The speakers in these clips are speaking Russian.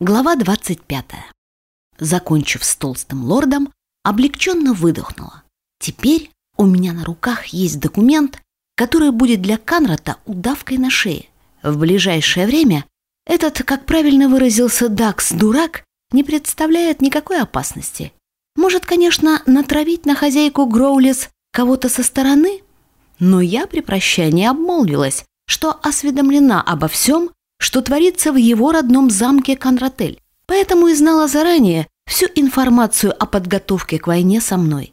Глава 25. Закончив с толстым лордом, облегченно выдохнула. Теперь у меня на руках есть документ, который будет для Канрата удавкой на шее. В ближайшее время этот, как правильно выразился Дакс, дурак, не представляет никакой опасности. Может, конечно, натравить на хозяйку Гроулис кого-то со стороны, но я при прощании обмолвилась, что осведомлена обо всем, что творится в его родном замке Конратель, поэтому и знала заранее всю информацию о подготовке к войне со мной.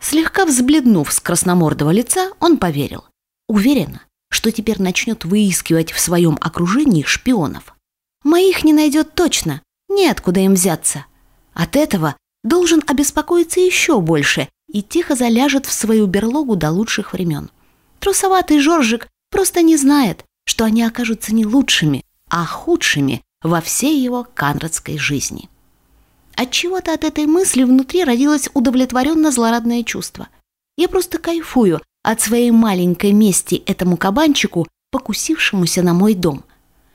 Слегка взбледнув с красномордого лица, он поверил. Уверена, что теперь начнет выискивать в своем окружении шпионов. Моих не найдет точно, неоткуда им взяться. От этого должен обеспокоиться еще больше и тихо заляжет в свою берлогу до лучших времен. Трусоватый Жоржик просто не знает, что они окажутся не лучшими, а худшими во всей его канрадской жизни. Отчего-то от этой мысли внутри родилось удовлетворенно злорадное чувство. Я просто кайфую от своей маленькой мести этому кабанчику, покусившемуся на мой дом.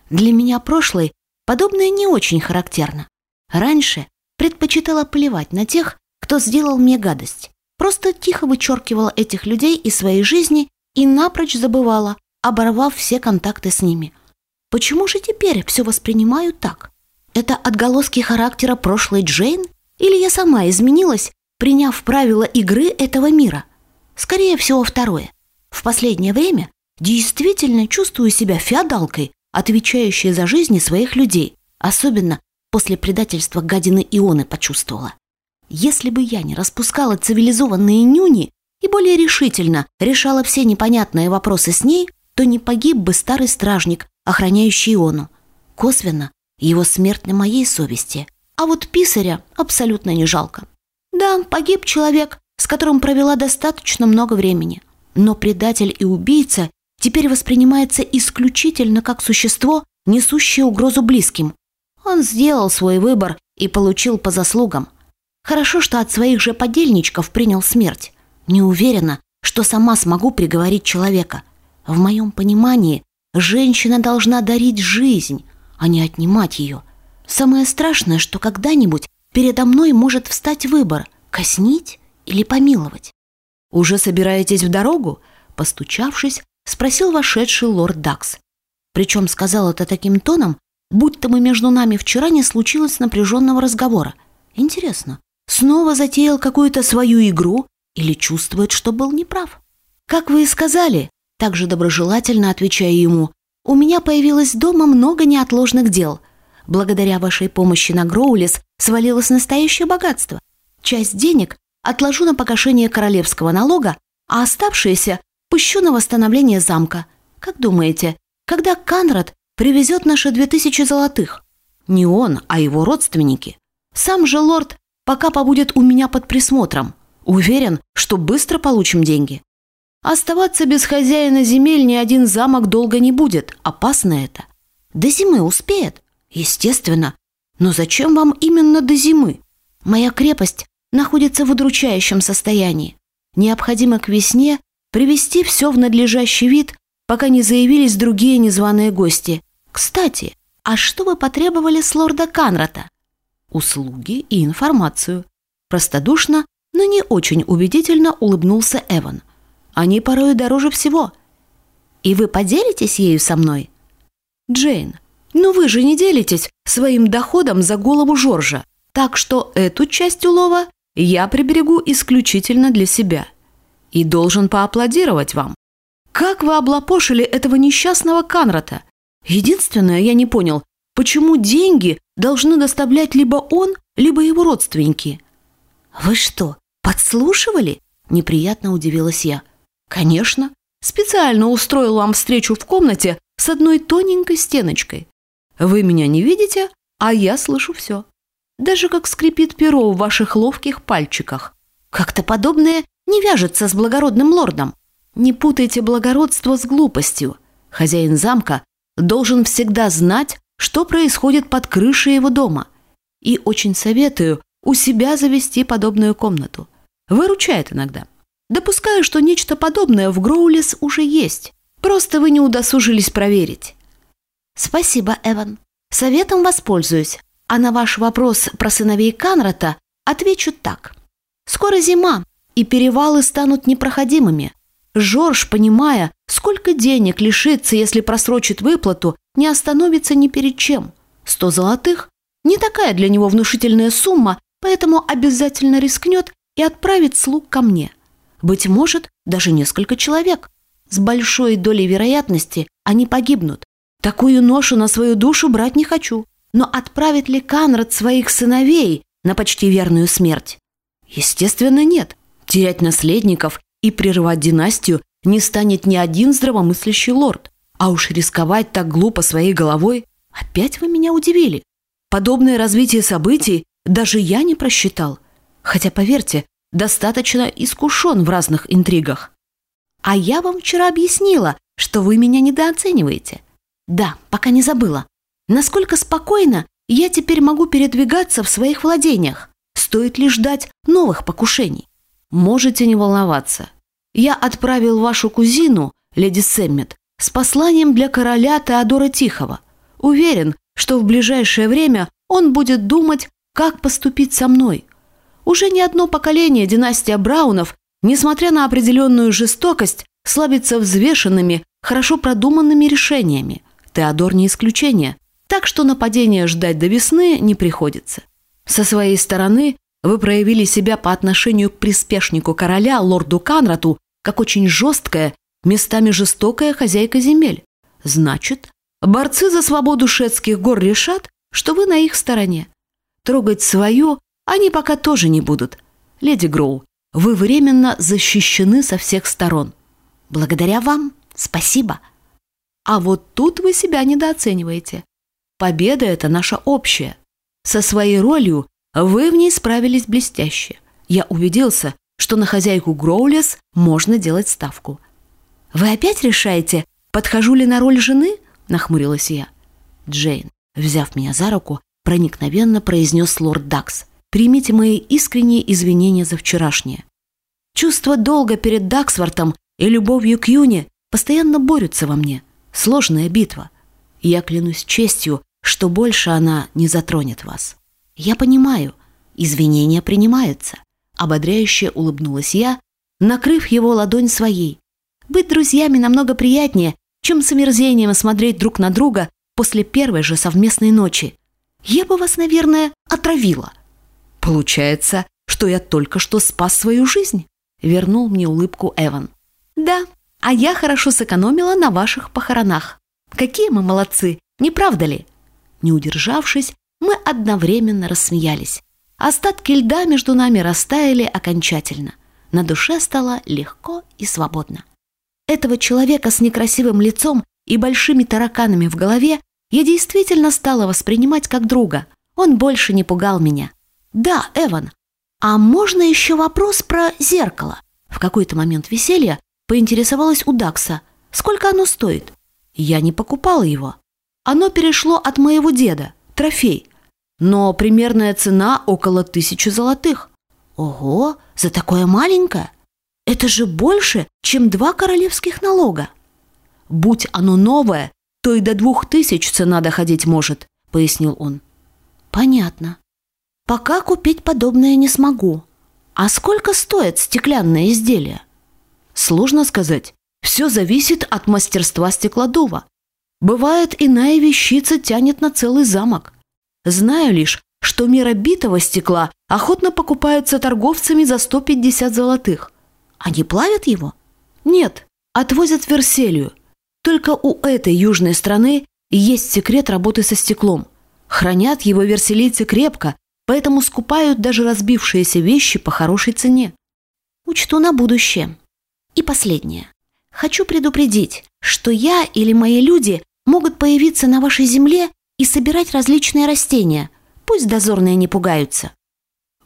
Для меня прошлое подобное не очень характерно. Раньше предпочитала плевать на тех, кто сделал мне гадость. Просто тихо вычеркивала этих людей из своей жизни и напрочь забывала, оборвав все контакты с ними. Почему же теперь все воспринимаю так? Это отголоски характера прошлой Джейн? Или я сама изменилась, приняв правила игры этого мира? Скорее всего, второе. В последнее время действительно чувствую себя феодалкой, отвечающей за жизни своих людей, особенно после предательства гадины Ионы почувствовала. Если бы я не распускала цивилизованные нюни и более решительно решала все непонятные вопросы с ней, то не погиб бы старый стражник, охраняющий Иону. Косвенно его смерть на моей совести. А вот писаря абсолютно не жалко. Да, погиб человек, с которым провела достаточно много времени. Но предатель и убийца теперь воспринимается исключительно как существо, несущее угрозу близким. Он сделал свой выбор и получил по заслугам. Хорошо, что от своих же подельничков принял смерть. Не уверена, что сама смогу приговорить человека – в моем понимании, женщина должна дарить жизнь, а не отнимать ее. Самое страшное, что когда-нибудь передо мной может встать выбор – казнить или помиловать. «Уже собираетесь в дорогу?» Постучавшись, спросил вошедший лорд Дакс. Причем сказал это таким тоном, будто бы между нами вчера не случилось напряженного разговора. Интересно, снова затеял какую-то свою игру или чувствует, что был неправ? Как вы и сказали, также доброжелательно отвечая ему, «У меня появилось дома много неотложных дел. Благодаря вашей помощи на Гроулис свалилось настоящее богатство. Часть денег отложу на погашение королевского налога, а оставшиеся пущу на восстановление замка. Как думаете, когда Канрад привезет наши две тысячи золотых? Не он, а его родственники. Сам же лорд пока побудет у меня под присмотром. Уверен, что быстро получим деньги. Оставаться без хозяина земель ни один замок долго не будет. Опасно это. До зимы успеет. Естественно. Но зачем вам именно до зимы? Моя крепость находится в удручающем состоянии. Необходимо к весне привести все в надлежащий вид, пока не заявились другие незваные гости. Кстати, а что вы потребовали с лорда Канрата? Услуги и информацию. Простодушно, но не очень убедительно улыбнулся Эван – они порой дороже всего. И вы поделитесь ею со мной? Джейн, ну вы же не делитесь своим доходом за голову Жоржа. Так что эту часть улова я приберегу исключительно для себя. И должен поаплодировать вам. Как вы облапошили этого несчастного Канрата? Единственное, я не понял, почему деньги должны доставлять либо он, либо его родственники? Вы что, подслушивали? Неприятно удивилась я. Конечно, специально устроил вам встречу в комнате с одной тоненькой стеночкой. Вы меня не видите, а я слышу все. Даже как скрипит перо в ваших ловких пальчиках. Как-то подобное не вяжется с благородным лордом. Не путайте благородство с глупостью. Хозяин замка должен всегда знать, что происходит под крышей его дома. И очень советую у себя завести подобную комнату. Выручает иногда. Допускаю, что нечто подобное в Гроулис уже есть. Просто вы не удосужились проверить. Спасибо, Эван. Советом воспользуюсь, а на ваш вопрос про сыновей Канрата отвечу так. Скоро зима, и перевалы станут непроходимыми. Жорж, понимая, сколько денег лишится, если просрочит выплату, не остановится ни перед чем. Сто золотых – не такая для него внушительная сумма, поэтому обязательно рискнет и отправит слуг ко мне. Быть может, даже несколько человек. С большой долей вероятности они погибнут. Такую ношу на свою душу брать не хочу. Но отправит ли Канрад своих сыновей на почти верную смерть? Естественно, нет. Терять наследников и прерывать династию не станет ни один здравомыслящий лорд. А уж рисковать так глупо своей головой опять вы меня удивили. Подобное развитие событий даже я не просчитал. Хотя, поверьте, достаточно искушен в разных интригах. А я вам вчера объяснила, что вы меня недооцениваете. Да, пока не забыла. Насколько спокойно я теперь могу передвигаться в своих владениях. Стоит ли ждать новых покушений? Можете не волноваться. Я отправил вашу кузину, леди Сэммет, с посланием для короля Теодора Тихого. Уверен, что в ближайшее время он будет думать, как поступить со мной. Уже не одно поколение династия Браунов, несмотря на определенную жестокость, славится взвешенными, хорошо продуманными решениями. Теодор не исключение, так что нападения ждать до весны не приходится. Со своей стороны вы проявили себя по отношению к приспешнику короля, лорду Канрату, как очень жесткая, местами жестокая хозяйка земель. Значит, борцы за свободу шетских гор решат, что вы на их стороне. Трогать свою они пока тоже не будут. Леди Гроу, вы временно защищены со всех сторон. Благодаря вам. Спасибо. А вот тут вы себя недооцениваете. Победа – это наша общая. Со своей ролью вы в ней справились блестяще. Я убедился, что на хозяйку Гроулес можно делать ставку. «Вы опять решаете, подхожу ли на роль жены?» – нахмурилась я. Джейн, взяв меня за руку, проникновенно произнес лорд Дакс. «Примите мои искренние извинения за вчерашнее. Чувство долга перед Даксвортом и любовью к Юне постоянно борются во мне. Сложная битва. Я клянусь честью, что больше она не затронет вас. Я понимаю, извинения принимаются. Ободряюще улыбнулась я, накрыв его ладонь своей. Быть друзьями намного приятнее, чем с омерзением смотреть друг на друга после первой же совместной ночи. Я бы вас, наверное, отравила. Получается, что я только что спас свою жизнь, вернул мне улыбку Эван. Да, а я хорошо сэкономила на ваших похоронах. Какие мы молодцы, не правда ли? Не удержавшись, мы одновременно рассмеялись. Остатки льда между нами растаяли окончательно. На душе стало легко и свободно. Этого человека с некрасивым лицом и большими тараканами в голове я действительно стала воспринимать как друга. Он больше не пугал меня. Да, Эван, а можно еще вопрос про зеркало? В какой-то момент веселья поинтересовалась у Дакса, сколько оно стоит. Я не покупала его. Оно перешло от моего деда, трофей. Но примерная цена около тысячи золотых. Ого, за такое маленькое? Это же больше, чем два королевских налога. Будь оно новое, то и до двух тысяч цена доходить может, пояснил он. Понятно. Пока купить подобное не смогу. А сколько стоит стеклянное изделие? Сложно сказать. Все зависит от мастерства стеклодува. Бывает, иная вещица тянет на целый замок. Знаю лишь, что мера битого стекла охотно покупается торговцами за 150 золотых. Они плавят его? Нет, отвозят в Верселию. Только у этой южной страны есть секрет работы со стеклом. Хранят его верселийцы крепко, поэтому скупают даже разбившиеся вещи по хорошей цене. Учту на будущее. И последнее. Хочу предупредить, что я или мои люди могут появиться на вашей земле и собирать различные растения. Пусть дозорные не пугаются.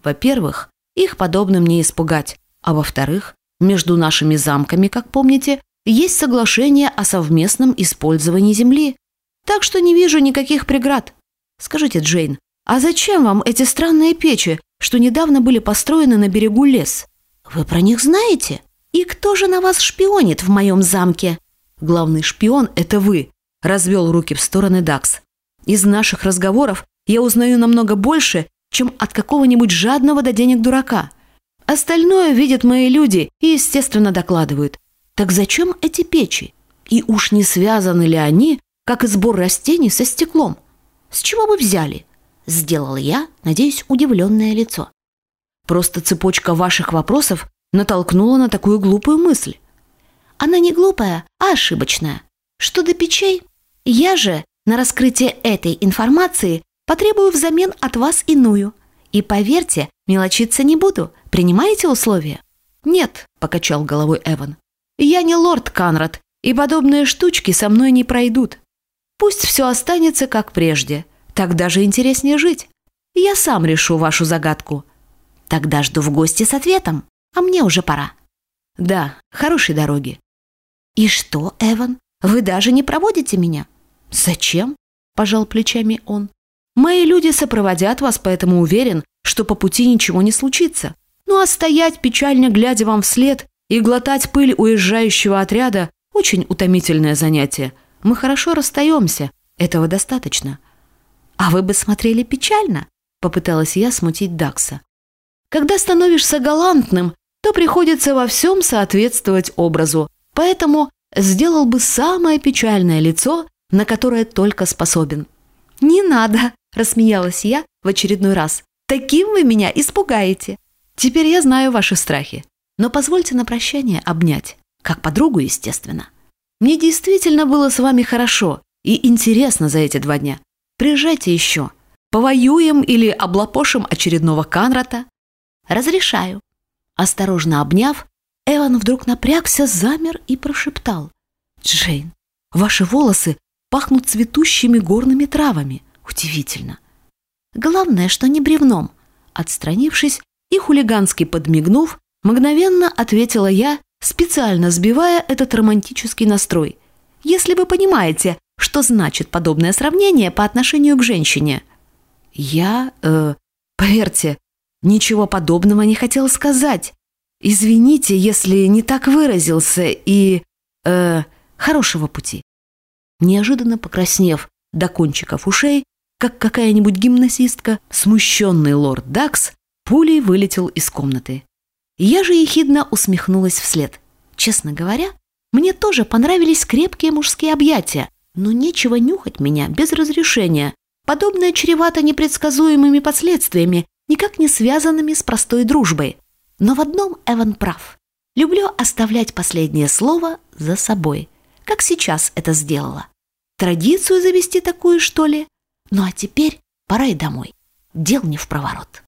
Во-первых, их подобным не испугать. А во-вторых, между нашими замками, как помните, есть соглашение о совместном использовании земли. Так что не вижу никаких преград. Скажите, Джейн, а зачем вам эти странные печи, что недавно были построены на берегу лес? Вы про них знаете? И кто же на вас шпионит в моем замке? Главный шпион – это вы, развел руки в стороны Дакс. Из наших разговоров я узнаю намного больше, чем от какого-нибудь жадного до денег дурака. Остальное видят мои люди и, естественно, докладывают. Так зачем эти печи? И уж не связаны ли они, как и сбор растений, со стеклом? С чего вы взяли? Сделал я, надеюсь, удивленное лицо. Просто цепочка ваших вопросов натолкнула на такую глупую мысль. Она не глупая, а ошибочная. Что до печей, я же на раскрытие этой информации потребую взамен от вас иную. И поверьте, мелочиться не буду. Принимаете условия? Нет, покачал головой Эван. Я не лорд Канрад, и подобные штучки со мной не пройдут. Пусть все останется как прежде. Так даже интереснее жить. Я сам решу вашу загадку. Тогда жду в гости с ответом, а мне уже пора. Да, хорошей дороги. И что, Эван, вы даже не проводите меня? Зачем? Пожал плечами он. Мои люди сопроводят вас, поэтому уверен, что по пути ничего не случится. Ну а стоять, печально глядя вам вслед, и глотать пыль уезжающего отряда – очень утомительное занятие. Мы хорошо расстаемся, этого достаточно. А вы бы смотрели печально, попыталась я смутить Дакса. Когда становишься галантным, то приходится во всем соответствовать образу, поэтому сделал бы самое печальное лицо, на которое только способен. «Не надо!» – рассмеялась я в очередной раз. «Таким вы меня испугаете!» «Теперь я знаю ваши страхи, но позвольте на прощание обнять, как подругу, естественно. Мне действительно было с вами хорошо и интересно за эти два дня. Приезжайте еще. Повоюем или облапошим очередного Канрата, «Разрешаю». Осторожно обняв, Эван вдруг напрягся, замер и прошептал. «Джейн, ваши волосы пахнут цветущими горными травами. Удивительно». «Главное, что не бревном». Отстранившись и хулигански подмигнув, мгновенно ответила я, специально сбивая этот романтический настрой. «Если вы понимаете, что значит подобное сравнение по отношению к женщине». «Я... Э, поверьте, Ничего подобного не хотел сказать. Извините, если не так выразился и... Э, хорошего пути. Неожиданно покраснев до кончиков ушей, как какая-нибудь гимнасистка, смущенный лорд Дакс пулей вылетел из комнаты. Я же ехидно усмехнулась вслед. Честно говоря, мне тоже понравились крепкие мужские объятия, но нечего нюхать меня без разрешения. Подобное чревато непредсказуемыми последствиями никак не связанными с простой дружбой. Но в одном Эван прав. Люблю оставлять последнее слово за собой, как сейчас это сделала. Традицию завести такую, что ли? Ну а теперь пора и домой. Дел не в проворот.